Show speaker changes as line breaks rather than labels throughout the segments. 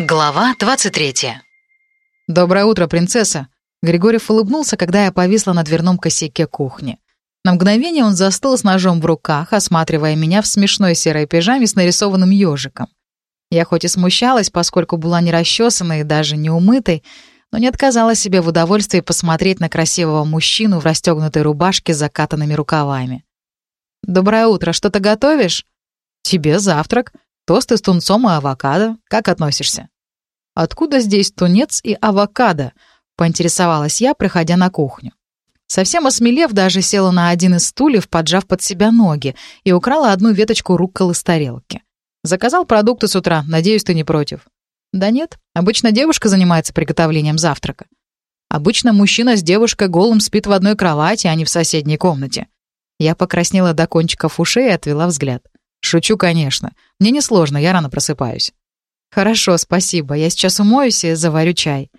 Глава 23.
«Доброе утро, принцесса!» Григорьев улыбнулся, когда я повисла на дверном косяке кухни. На мгновение он застыл с ножом в руках, осматривая меня в смешной серой пижаме с нарисованным ежиком. Я хоть и смущалась, поскольку была не расчесанной и даже не умытой, но не отказала себе в удовольствии посмотреть на красивого мужчину в расстегнутой рубашке с закатанными рукавами. «Доброе утро, что-то готовишь?» «Тебе завтрак», Тосты с тунцом и авокадо. Как относишься?» «Откуда здесь тунец и авокадо?» — поинтересовалась я, проходя на кухню. Совсем осмелев, даже села на один из стульев, поджав под себя ноги, и украла одну веточку рукколы с тарелки. «Заказал продукты с утра, надеюсь, ты не против?» «Да нет, обычно девушка занимается приготовлением завтрака. Обычно мужчина с девушкой голым спит в одной кровати, а не в соседней комнате». Я покраснела до кончиков ушей и отвела взгляд. «Шучу, конечно. Мне несложно, я рано просыпаюсь». «Хорошо, спасибо. Я сейчас умоюсь и заварю чай.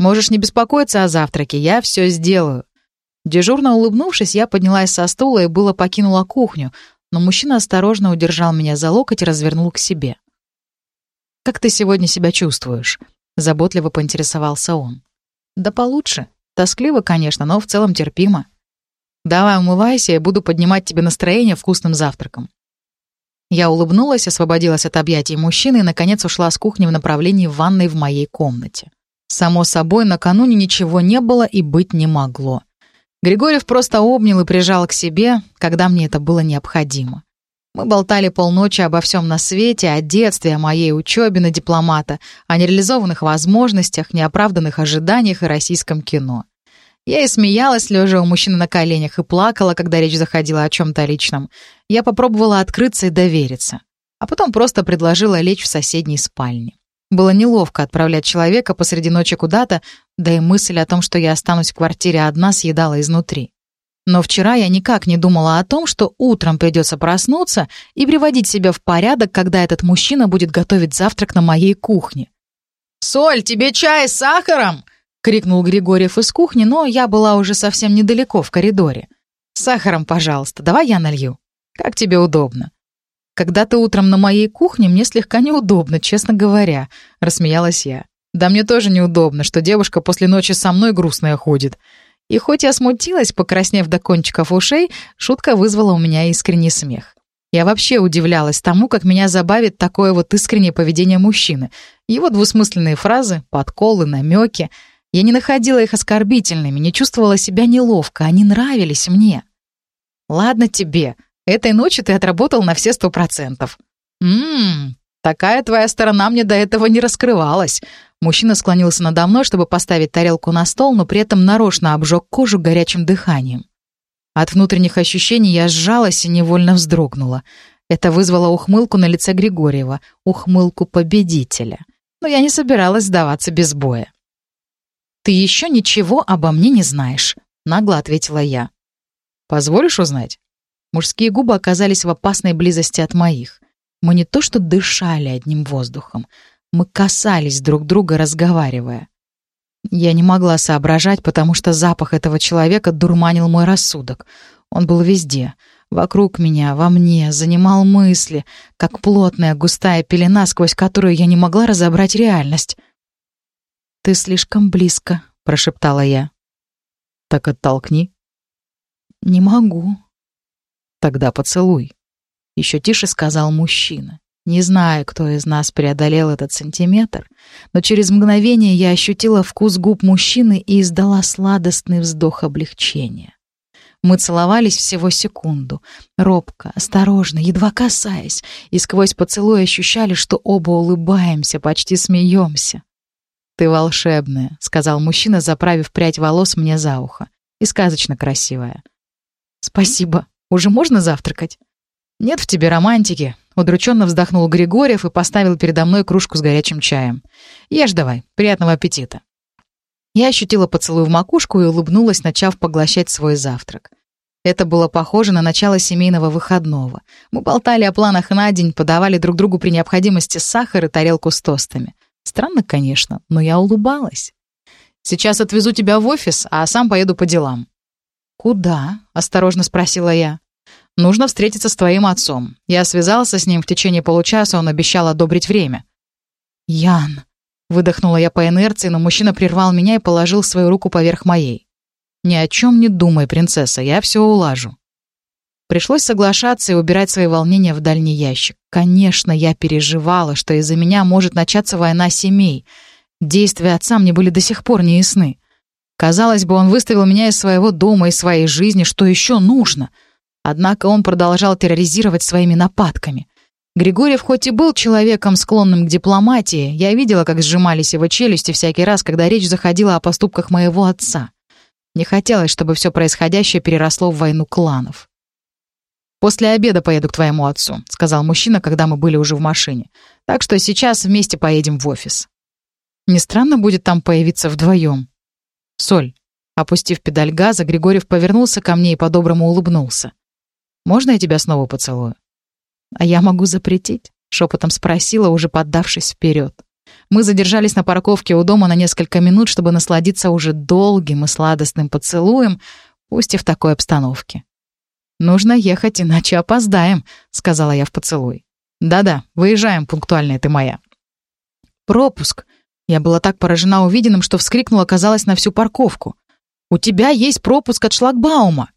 Можешь не беспокоиться о завтраке, я все сделаю». Дежурно улыбнувшись, я поднялась со стула и было покинула кухню, но мужчина осторожно удержал меня за локоть и развернул к себе. «Как ты сегодня себя чувствуешь?» — заботливо поинтересовался он. «Да получше. Тоскливо, конечно, но в целом терпимо. Давай умывайся, я буду поднимать тебе настроение вкусным завтраком». Я улыбнулась, освободилась от объятий мужчины и, наконец, ушла с кухни в направлении ванной в моей комнате. Само собой, накануне ничего не было и быть не могло. Григорьев просто обнял и прижал к себе, когда мне это было необходимо. Мы болтали полночи обо всем на свете, о детстве, о моей учебе на дипломата, о нереализованных возможностях, неоправданных ожиданиях и российском кино. Я и смеялась, лежа у мужчины на коленях, и плакала, когда речь заходила о чем-то личном. Я попробовала открыться и довериться. А потом просто предложила лечь в соседней спальне. Было неловко отправлять человека посреди ночи куда-то, да и мысль о том, что я останусь в квартире одна, съедала изнутри. Но вчера я никак не думала о том, что утром придется проснуться и приводить себя в порядок, когда этот мужчина будет готовить завтрак на моей кухне. «Соль, тебе чай с сахаром?» — крикнул Григорьев из кухни, но я была уже совсем недалеко в коридоре. «С сахаром, пожалуйста, давай я налью. Как тебе удобно?» «Когда ты утром на моей кухне, мне слегка неудобно, честно говоря», — рассмеялась я. «Да мне тоже неудобно, что девушка после ночи со мной грустная ходит». И хоть я смутилась, покраснев до кончиков ушей, шутка вызвала у меня искренний смех. Я вообще удивлялась тому, как меня забавит такое вот искреннее поведение мужчины. Его двусмысленные фразы, подколы, намеки — я не находила их оскорбительными, не чувствовала себя неловко, они нравились мне. «Ладно тебе, этой ночью ты отработал на все сто процентов». «Ммм, такая твоя сторона мне до этого не раскрывалась». Мужчина склонился надо мной, чтобы поставить тарелку на стол, но при этом нарочно обжег кожу горячим дыханием. От внутренних ощущений я сжалась и невольно вздрогнула. Это вызвало ухмылку на лице Григорьева, ухмылку победителя. Но я не собиралась сдаваться без боя. «Ты еще ничего обо мне не знаешь», — нагло ответила я. «Позволишь узнать?» Мужские губы оказались в опасной близости от моих. Мы не то что дышали одним воздухом, мы касались друг друга, разговаривая. Я не могла соображать, потому что запах этого человека дурманил мой рассудок. Он был везде, вокруг меня, во мне, занимал мысли, как плотная густая пелена, сквозь которую я не могла разобрать реальность. «Ты слишком близко», — прошептала я. «Так оттолкни». «Не могу». «Тогда поцелуй», — еще тише сказал мужчина. Не знаю, кто из нас преодолел этот сантиметр, но через мгновение я ощутила вкус губ мужчины и издала сладостный вздох облегчения. Мы целовались всего секунду, робко, осторожно, едва касаясь, и сквозь поцелуй ощущали, что оба улыбаемся, почти смеемся. «Ты волшебная», — сказал мужчина, заправив прядь волос мне за ухо. «И сказочно красивая». «Спасибо. Уже можно завтракать?» «Нет в тебе романтики», — удрученно вздохнул Григорьев и поставил передо мной кружку с горячим чаем. «Ешь давай. Приятного аппетита». Я ощутила поцелуй в макушку и улыбнулась, начав поглощать свой завтрак. Это было похоже на начало семейного выходного. Мы болтали о планах на день, подавали друг другу при необходимости сахар и тарелку с тостами. Странно, конечно, но я улыбалась. «Сейчас отвезу тебя в офис, а сам поеду по делам». «Куда?» — осторожно спросила я. «Нужно встретиться с твоим отцом. Я связался с ним в течение получаса, он обещал одобрить время». «Ян!» Выдохнула я по инерции, но мужчина прервал меня и положил свою руку поверх моей. «Ни о чем не думай, принцесса, я все улажу». Пришлось соглашаться и убирать свои волнения в дальний ящик. Конечно, я переживала, что из-за меня может начаться война семей. Действия отца мне были до сих пор не ясны. Казалось бы, он выставил меня из своего дома, из своей жизни, что еще нужно. Однако он продолжал терроризировать своими нападками. Григорьев хоть и был человеком, склонным к дипломатии, я видела, как сжимались его челюсти всякий раз, когда речь заходила о поступках моего отца. Не хотелось, чтобы все происходящее переросло в войну кланов. «После обеда поеду к твоему отцу», — сказал мужчина, когда мы были уже в машине. «Так что сейчас вместе поедем в офис». Не странно будет там появиться вдвоем. «Соль». Опустив педаль газа, Григорьев повернулся ко мне и по-доброму улыбнулся. «Можно я тебя снова поцелую?» «А я могу запретить?» — шепотом спросила, уже поддавшись вперед. Мы задержались на парковке у дома на несколько минут, чтобы насладиться уже долгим и сладостным поцелуем, пусть и в такой обстановке. «Нужно ехать, иначе опоздаем», — сказала я в поцелуй. «Да-да, выезжаем, пунктуальная ты моя». «Пропуск». Я была так поражена увиденным, что вскрикнула, казалось, на всю парковку. «У тебя есть пропуск от шлагбаума?»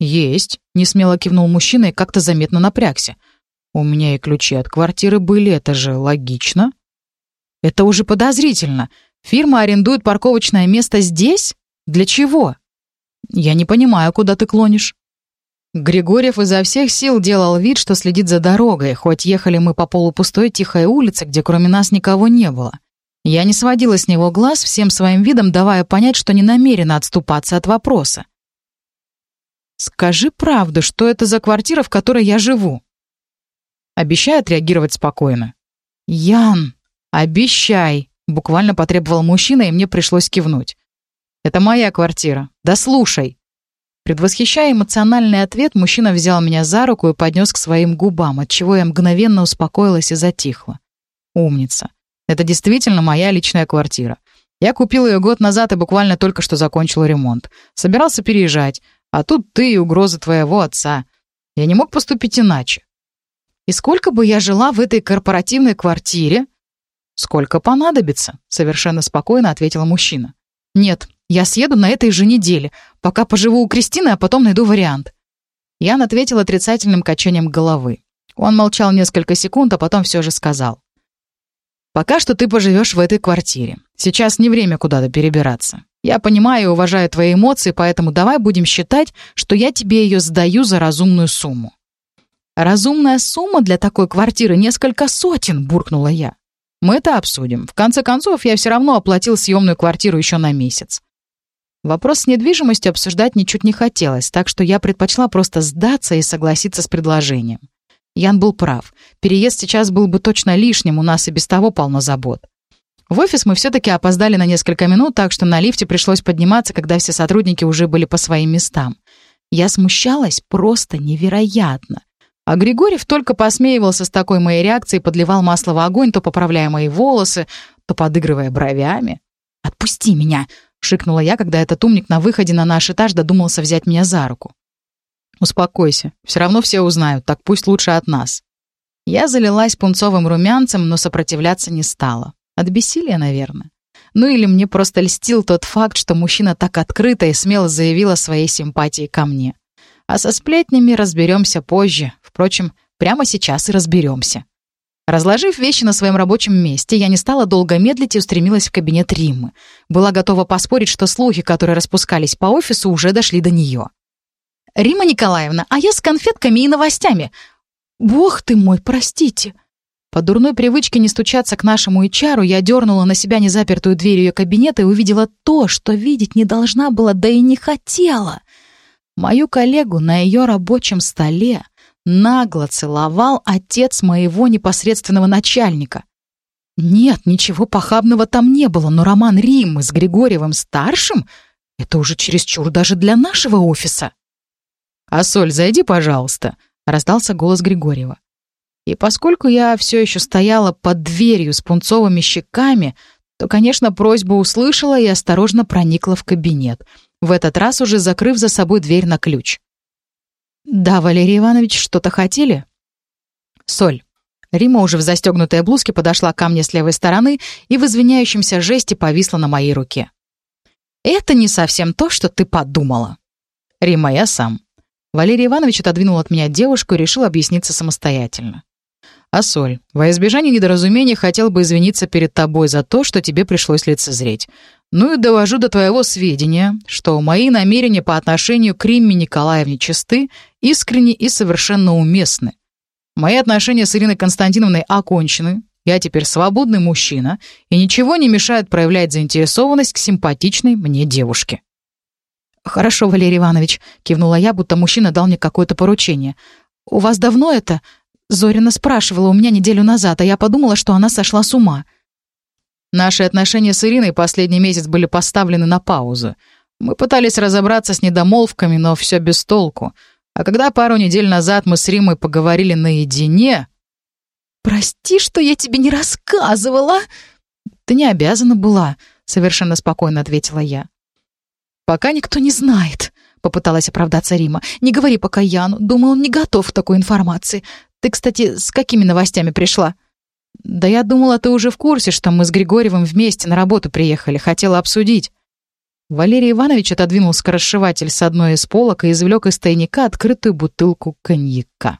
«Есть», — несмело кивнул мужчина и как-то заметно напрягся. «У меня и ключи от квартиры были, это же логично». «Это уже подозрительно. Фирма арендует парковочное место здесь? Для чего?» «Я не понимаю, куда ты клонишь». Григорьев изо всех сил делал вид, что следит за дорогой, хоть ехали мы по полупустой тихой улице, где кроме нас никого не было. Я не сводила с него глаз, всем своим видом давая понять, что не намерена отступаться от вопроса. «Скажи правду, что это за квартира, в которой я живу?» Обещай отреагировать спокойно. «Ян, обещай!» — буквально потребовал мужчина, и мне пришлось кивнуть. «Это моя квартира. Да слушай!» Предвосхищая эмоциональный ответ, мужчина взял меня за руку и поднес к своим губам, отчего я мгновенно успокоилась и затихла. Умница. Это действительно моя личная квартира. Я купил ее год назад и буквально только что закончил ремонт. Собирался переезжать, а тут ты и угрозы твоего отца. Я не мог поступить иначе. И сколько бы я жила в этой корпоративной квартире? Сколько понадобится, совершенно спокойно ответил мужчина. Нет, я съеду на этой же неделе, пока поживу у Кристины, а потом найду вариант». Ян ответил отрицательным качанием головы. Он молчал несколько секунд, а потом все же сказал. «Пока что ты поживешь в этой квартире. Сейчас не время куда-то перебираться. Я понимаю и уважаю твои эмоции, поэтому давай будем считать, что я тебе ее сдаю за разумную сумму». «Разумная сумма для такой квартиры несколько сотен», — буркнула я. «Мы это обсудим. В конце концов, я все равно оплатил съемную квартиру еще на месяц. Вопрос с недвижимостью обсуждать ничуть не хотелось, так что я предпочла просто сдаться и согласиться с предложением. Ян был прав. Переезд сейчас был бы точно лишним, у нас и без того полно забот. В офис мы все-таки опоздали на несколько минут, так что на лифте пришлось подниматься, когда все сотрудники уже были по своим местам. Я смущалась просто невероятно. А Григорьев только посмеивался с такой моей реакцией, подливал масло в огонь, то поправляя мои волосы, то подыгрывая бровями. «Отпусти меня!» Шикнула я, когда этот умник на выходе на наш этаж додумался взять меня за руку. «Успокойся. Все равно все узнают, так пусть лучше от нас». Я залилась пунцовым румянцем, но сопротивляться не стала. От бессилия, наверное. Ну или мне просто льстил тот факт, что мужчина так открыто и смело заявил о своей симпатии ко мне. А со сплетнями разберемся позже. Впрочем, прямо сейчас и разберемся. Разложив вещи на своем рабочем месте, я не стала долго медлить и устремилась в кабинет Риммы. Была готова поспорить, что слухи, которые распускались по офису, уже дошли до нее. «Римма Николаевна, а я с конфетками и новостями!» «Бог ты мой, простите!» По дурной привычке не стучаться к нашему HR, я дернула на себя незапертую дверь ее кабинета и увидела то, что видеть не должна была, да и не хотела. Мою коллегу на ее рабочем столе нагло целовал отец моего непосредственного начальника. Нет, ничего похабного там не было, но роман Риммы с Григорьевым-старшим — это уже чересчур даже для нашего офиса. «А Соль, зайди, пожалуйста», — раздался голос Григорьева. И поскольку я все еще стояла под дверью с пунцовыми щеками, то, конечно, просьбу услышала и осторожно проникла в кабинет, в этот раз уже закрыв за собой дверь на ключ. «Да, Валерий Иванович, что-то хотели?» «Соль, Рима уже в застегнутой блузке подошла ко мне с левой стороны и в извиняющемся жесте повисла на моей руке. «Это не совсем то, что ты подумала». «Рима, я сам». Валерий Иванович отодвинул от меня девушку и решил объясниться самостоятельно. «Асоль, во избежание недоразумения хотел бы извиниться перед тобой за то, что тебе пришлось лицезреть. Ну и довожу до твоего сведения, что мои намерения по отношению к Римме Николаевне чисты, искренни и совершенно уместны. Мои отношения с Ириной Константиновной окончены, я теперь свободный мужчина, и ничего не мешает проявлять заинтересованность к симпатичной мне девушке».
«Хорошо, Валерий Иванович», — кивнула я, будто мужчина дал мне какое-то поручение. «У вас давно это?» Зорина спрашивала у меня неделю назад, а я подумала, что она сошла с ума.
Наши отношения с Ириной последний месяц были поставлены на паузу. Мы пытались разобраться с недомолвками, но все без толку. А когда пару недель назад мы с Римой поговорили наедине...
«Прости, что я тебе не рассказывала!»
«Ты не обязана была», — совершенно спокойно ответила я.
«Пока никто не знает», — попыталась оправдаться Рима. «Не говори пока Яну. Думаю, он не готов к такой информации. Ты, кстати, с какими новостями пришла?»
«Да я думала, ты уже в курсе, что мы с Григорьевым вместе на работу приехали. Хотела обсудить». Валерий Иванович отодвинул скоросшиватель с одной из полок и извлек из тайника открытую бутылку коньяка.